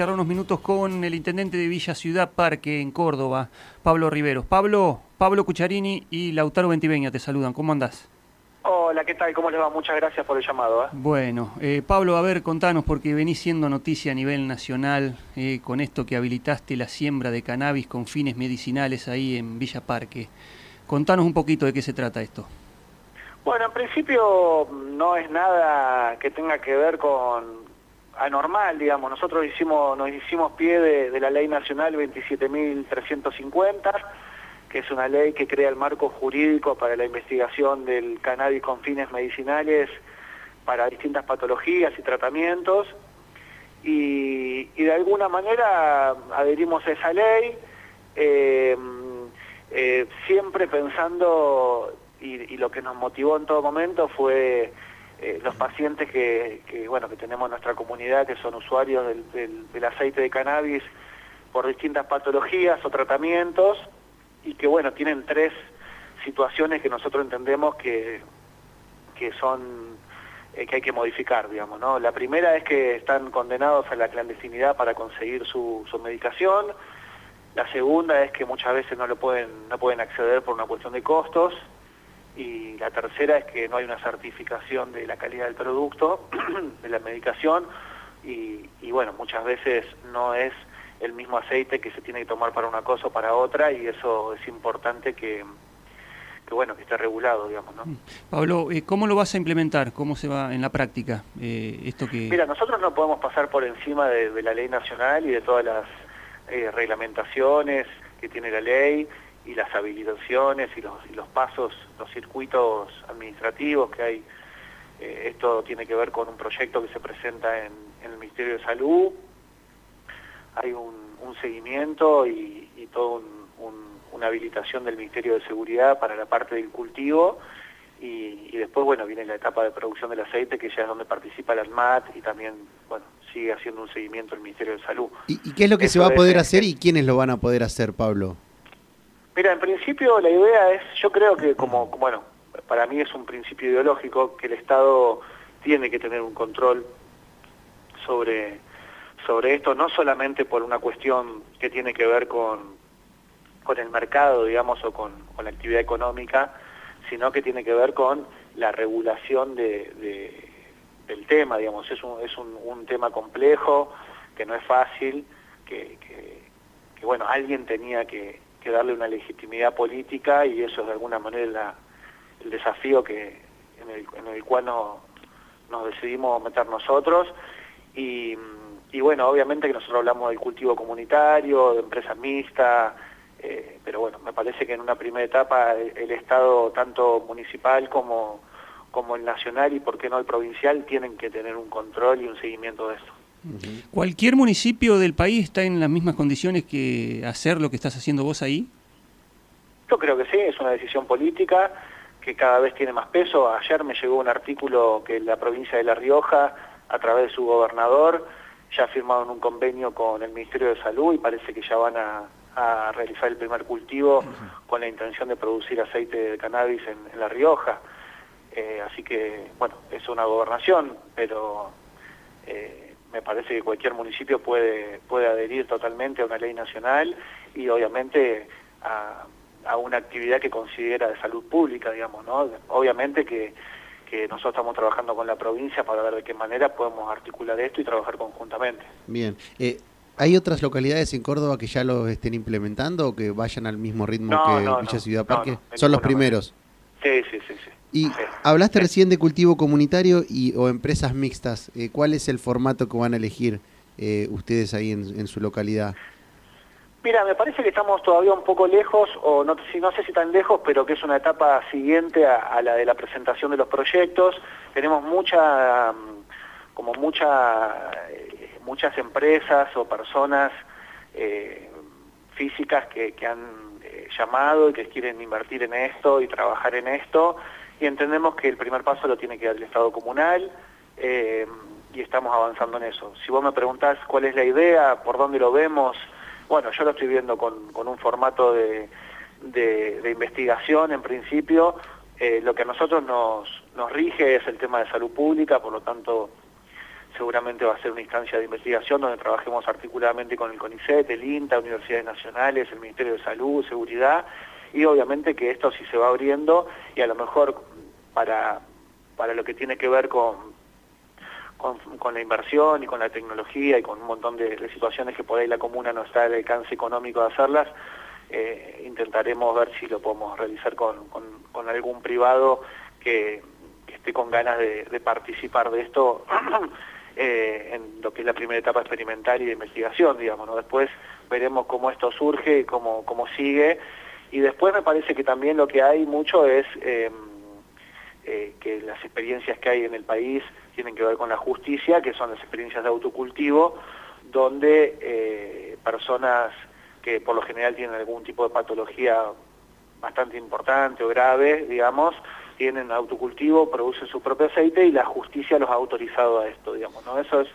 Ahora unos minutos con el intendente de Villa Ciudad Parque en Córdoba, Pablo Riveros. Pablo, Pablo Cucharini y Lautaro Ventiveña te saludan. ¿Cómo andás? Hola, ¿qué tal? ¿Cómo les va? Muchas gracias por el llamado. ¿eh? Bueno, eh, Pablo, a ver, contanos, porque venís siendo noticia a nivel nacional eh, con esto que habilitaste la siembra de cannabis con fines medicinales ahí en Villa Parque. Contanos un poquito de qué se trata esto. Bueno, en principio no es nada que tenga que ver con, anormal, digamos. Nosotros hicimos, nos hicimos pie de, la ley nacional 27.350, que es una ley que crea el marco jurídico para la investigación del cannabis con fines medicinales para distintas patologías y tratamientos. Y, de alguna manera adherimos a esa ley, eh, eh, siempre pensando, y lo que nos motivó en todo momento fue eh, los pacientes que, bueno, que tenemos en nuestra comunidad, que son usuarios del, aceite de cannabis por distintas patologías o tratamientos, y que bueno, tienen tres situaciones que nosotros entendemos que, que son eh, que hay que modificar, digamos, ¿no? La primera es que están condenados a la clandestinidad para conseguir su, su medicación, la segunda es que muchas veces no lo pueden, no pueden acceder por una cuestión de costos, y la tercera es que no hay una certificación de la calidad del producto, de la medicación, y, bueno, muchas veces no es el mismo aceite que se tiene que tomar para una cosa o para otra, y eso es importante que, bueno, que esté regulado, digamos, ¿no? Pablo, eh, ¿cómo lo vas a implementar? ¿Cómo se va en la práctica eh, esto que...? Mira, nosotros no podemos pasar por encima de, la ley nacional y de todas las eh, reglamentaciones que tiene la ley, y las habilitaciones y los, y los pasos, los circuitos administrativos que hay. Eh, esto tiene que ver con un proyecto que se presenta en, el Ministerio de Salud. Hay un, seguimiento y, y toda una habilitación del Ministerio de Seguridad para la parte del cultivo. Y, después, bueno, viene la etapa de producción del aceite, que ya es donde participa la ANMAT y también, bueno, sigue haciendo un seguimiento el Ministerio de Salud. ¿Y, qué es lo que se va a poder hacer y quiénes lo van a poder hacer, Pablo? Mira, en principio la idea es, yo creo que como, bueno, para mí es un principio ideológico que el Estado tiene que tener un control sobre, sobre esto, no solamente por una cuestión que tiene que ver con, con el mercado, digamos, o con, la actividad económica, sino que tiene que ver con la regulación de, del tema, digamos, es un, es un, tema complejo, que no es fácil, que bueno, alguien tenía que, que darle una legitimidad política y eso es de alguna manera el desafío que en el, cual nos decidimos meter nosotros y, bueno, obviamente que nosotros hablamos del cultivo comunitario, de empresas mixtas, eh, pero bueno, me parece que en una primera etapa el, Estado, tanto municipal como, como el nacional y por qué no el provincial, tienen que tener un control y un seguimiento de esto. ¿Cualquier municipio del país está en las mismas condiciones que hacer lo que estás haciendo vos ahí? Yo creo que sí, es una decisión política que cada vez tiene más peso. Ayer me llegó un artículo que la provincia de La Rioja, a través de su gobernador, ya firmaron un convenio con el Ministerio de Salud y parece que ya van a, realizar el primer cultivo con la intención de producir aceite de cannabis en, La Rioja. Eh, así que, bueno, es una gobernación, pero... Eh, me parece que cualquier municipio puede, puede adherir totalmente a una ley nacional y obviamente a, una actividad que considera de salud pública, digamos, ¿no? Obviamente que, nosotros estamos trabajando con la provincia para ver de qué manera podemos articular esto y trabajar conjuntamente. Bien. Eh, ¿Hay otras localidades en Córdoba que ya lo estén implementando o que vayan al mismo ritmo que Villa Ciudad Parque? Son los primeros. Sí, sí, sí, sí. Y hablaste recién de cultivo comunitario y o empresas mixtas. Eh, ¿Cuál es el formato que van a elegir eh, ustedes ahí en, su localidad? Mira, me parece que estamos todavía un poco lejos, o no, no sé si tan lejos, pero que es una etapa siguiente a, la de la presentación de los proyectos. Tenemos mucha, mm, como mucha, eh, muchas empresas o personas físicas que, que han llamado y que quieren invertir en esto y trabajar en esto y entendemos que el primer paso lo tiene que dar el Estado comunal eh, y estamos avanzando en eso. Si vos me preguntás cuál es la idea, por dónde lo vemos, bueno, yo lo estoy viendo con, un formato de, investigación en principio. Eh, lo que a nosotros nos, nos rige es el tema de salud pública, por lo tanto seguramente va a ser una instancia de investigación donde trabajemos articuladamente con el CONICET, el INTA, universidades nacionales, el Ministerio de Salud, Seguridad, y obviamente que esto sí se va abriendo y a lo mejor para, para lo que tiene que ver con, con, la inversión y con la tecnología y con un montón de, situaciones que por ahí la comuna no está al alcance económico de hacerlas, eh, intentaremos ver si lo podemos realizar con, con, algún privado que, esté con ganas de, participar de esto eh, en lo que es la primera etapa experimental y de investigación, digamos, ¿no? Después veremos cómo esto surge y cómo, cómo sigue. Y después me parece que también lo que hay mucho es eh, eh, que las experiencias que hay en el país tienen que ver con la justicia, que son las experiencias de autocultivo, donde personas que por lo general tienen algún tipo de patología bastante importante o grave, digamos, tienen autocultivo, producen su propio aceite y la justicia los ha autorizado a esto, digamos, ¿no? Eso es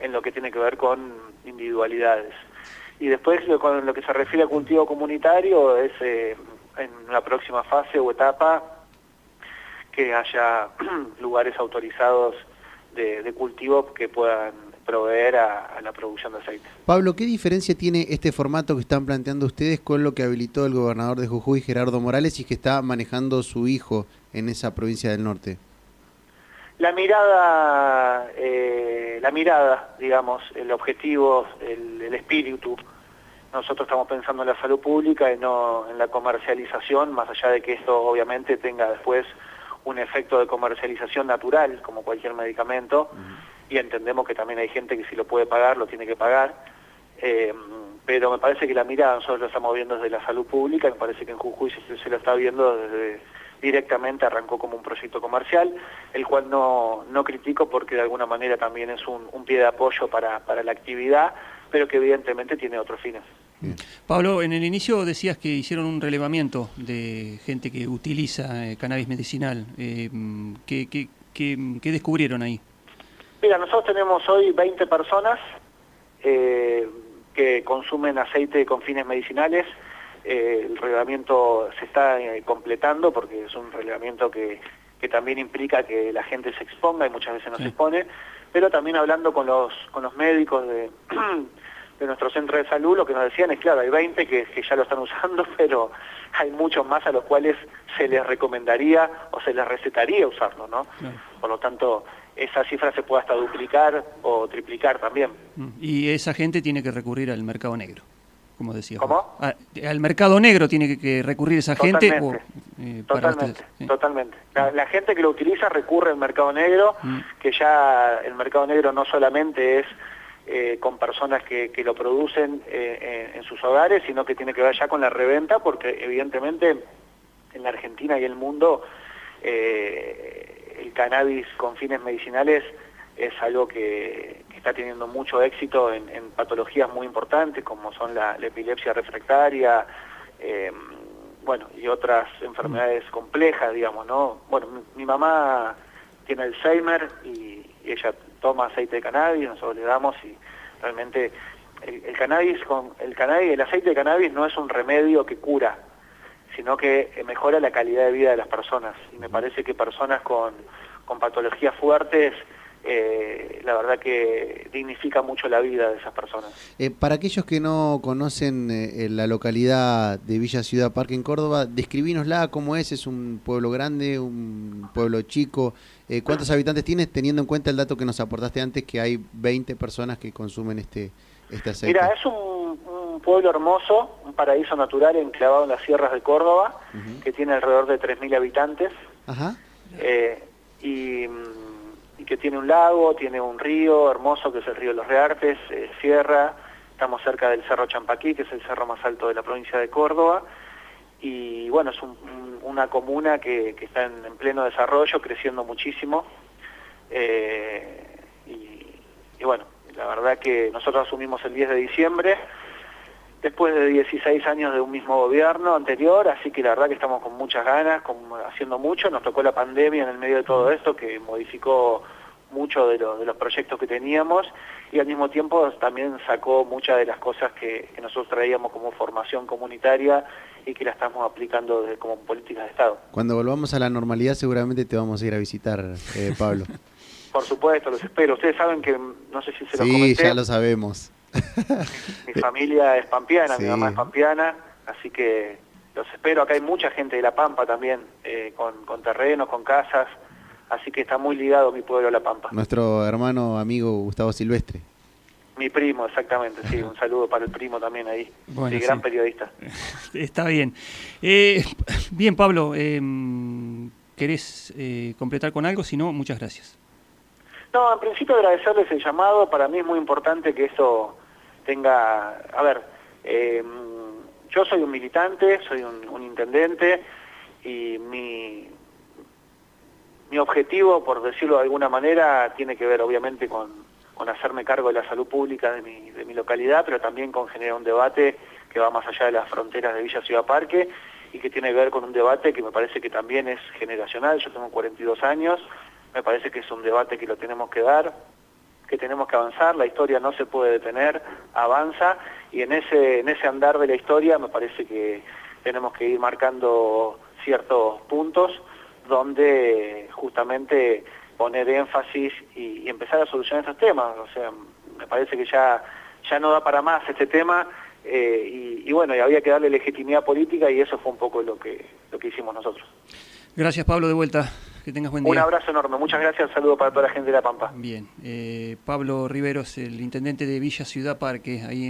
en lo que tiene que ver con individualidades. Y después, con lo que se refiere a cultivo comunitario, es eh, en la próxima fase o etapa que haya lugares autorizados de, de cultivo que puedan proveer a, la producción de aceite. Pablo, ¿qué diferencia tiene este formato que están planteando ustedes con lo que habilitó el gobernador de Jujuy, Gerardo Morales, y que está manejando su hijo en esa provincia del norte? La mirada, eh, la mirada, digamos, el objetivo, el, el, espíritu. Nosotros estamos pensando en la salud pública y no en la comercialización, más allá de que esto obviamente tenga después un efecto de comercialización natural, como cualquier medicamento y entendemos que también hay gente que si lo puede pagar, lo tiene que pagar. Eh, pero me parece que la mirada nosotros lo estamos viendo desde la salud pública, me parece que en Jujuy se, lo está viendo desde directamente arrancó como un proyecto comercial, el cual no, no critico porque de alguna manera también es un, pie de apoyo para, para la actividad, pero que evidentemente tiene otros fines. Pablo, en el inicio decías que hicieron un relevamiento de gente que utiliza eh, cannabis medicinal. Eh, ¿qué, qué, qué descubrieron ahí? Mira, nosotros tenemos hoy 20 personas eh, que consumen aceite con fines medicinales. Eh, el reglamento se está eh, completando porque es un reglamento que, también implica que la gente se exponga y muchas veces no se expone, pero también hablando con los, con los médicos de, de nuestro centro de salud, lo que nos decían es, claro, hay 20 que, que ya lo están usando, pero hay muchos más a los cuales se les recomendaría o se les recetaría usarlo, ¿no? Por lo tanto, esa cifra se puede hasta duplicar o triplicar también. Mm. Y esa gente tiene que recurrir al mercado negro, como decía. ¿Cómo? Ah, al mercado negro tiene que, recurrir esa gente. Eh, totalmente, totalmente. La, gente que lo utiliza recurre al mercado negro, mm. que ya el mercado negro no solamente es eh, con personas que, lo producen eh, en sus hogares, sino que tiene que ver ya con la reventa, porque evidentemente en la Argentina y el mundo el cannabis con fines medicinales es algo que, está teniendo mucho éxito en, patologías muy importantes como son la, epilepsia refractaria, em, bueno, y otras enfermedades complejas, digamos, ¿no? Bueno, mi, mamá tiene Alzheimer y, ella toma aceite de cannabis, nosotros le damos y realmente el, cannabis con el cannabis, el aceite de cannabis no es un remedio que cura, sino que mejora la calidad de vida de las personas. Y me parece que personas con, con patologías fuertes, eh, la verdad que dignifica mucho la vida de esas personas. Eh, para aquellos que no conocen eh, la localidad de Villa Ciudad Parque en Córdoba, describínosla cómo es, es un pueblo grande, un pueblo chico, ¿cuántos habitantes tiene teniendo en cuenta el dato que nos aportaste antes que hay 20 personas que consumen este, este aceite? Mira, es un un pueblo hermoso, un paraíso natural enclavado en las sierras de Córdoba, que tiene alrededor de 3.000 habitantes, eh, y, que tiene un lago, tiene un río hermoso que es el río los Reartes, eh, sierra, estamos cerca del Cerro Champaquí, que es el cerro más alto de la provincia de Córdoba, y bueno, es una comuna que, está en, pleno desarrollo, creciendo muchísimo, eh, y bueno, la verdad que nosotros asumimos el 10 de diciembre, después de 16 años de un mismo gobierno anterior, así que la verdad que estamos con muchas ganas, haciendo mucho, nos tocó la pandemia en el medio de todo esto que modificó mucho de, los proyectos que teníamos y al mismo tiempo también sacó muchas de las cosas que, nosotros traíamos como formación comunitaria y que la estamos aplicando como políticas de Estado. Cuando volvamos a la normalidad seguramente te vamos a ir a visitar, eh, Pablo. Por supuesto, los espero. Ustedes saben que, no sé si se lo sí, comenté. ya lo sabemos. Mi familia es pampeana, mi mamá es pampeana, así que los espero. Acá hay mucha gente de La Pampa también, eh, con, con terrenos, con casas, así que está muy ligado mi pueblo a La Pampa. Nuestro hermano amigo Gustavo Silvestre. Mi primo, exactamente, sí. Un saludo para el primo también ahí. Bueno, sí, gran sí. periodista. Está bien. Eh, bien, Pablo, eh, ¿querés eh, completar con algo? Si no, muchas gracias. No, en principio agradecerles el llamado. Para mí es muy importante que eso tenga... A ver, eh, yo soy un militante, soy un, intendente y mi, mi objetivo, por decirlo de alguna manera, tiene que ver obviamente con, con hacerme cargo de la salud pública de mi, de mi localidad, pero también con generar un debate que va más allá de las fronteras de Villa Ciudad Parque y que tiene que ver con un debate que me parece que también es generacional. Yo tengo 42 años, me parece que es un debate que lo tenemos que dar, que tenemos que avanzar, la historia no se puede detener, avanza y en ese, en ese andar de la historia me parece que tenemos que ir marcando ciertos puntos donde justamente poner énfasis y, empezar a solucionar estos temas. O sea, me parece que ya, ya no da para más este tema eh, y bueno, y había que darle legitimidad política y eso fue un poco lo que, lo que hicimos nosotros. Gracias, Pablo, de vuelta. Que tengas buen día. Un abrazo enorme, muchas gracias, saludo para toda la gente de La Pampa. Bien. Eh, Pablo Riveros, el intendente de Villa Ciudad Parque, ahí en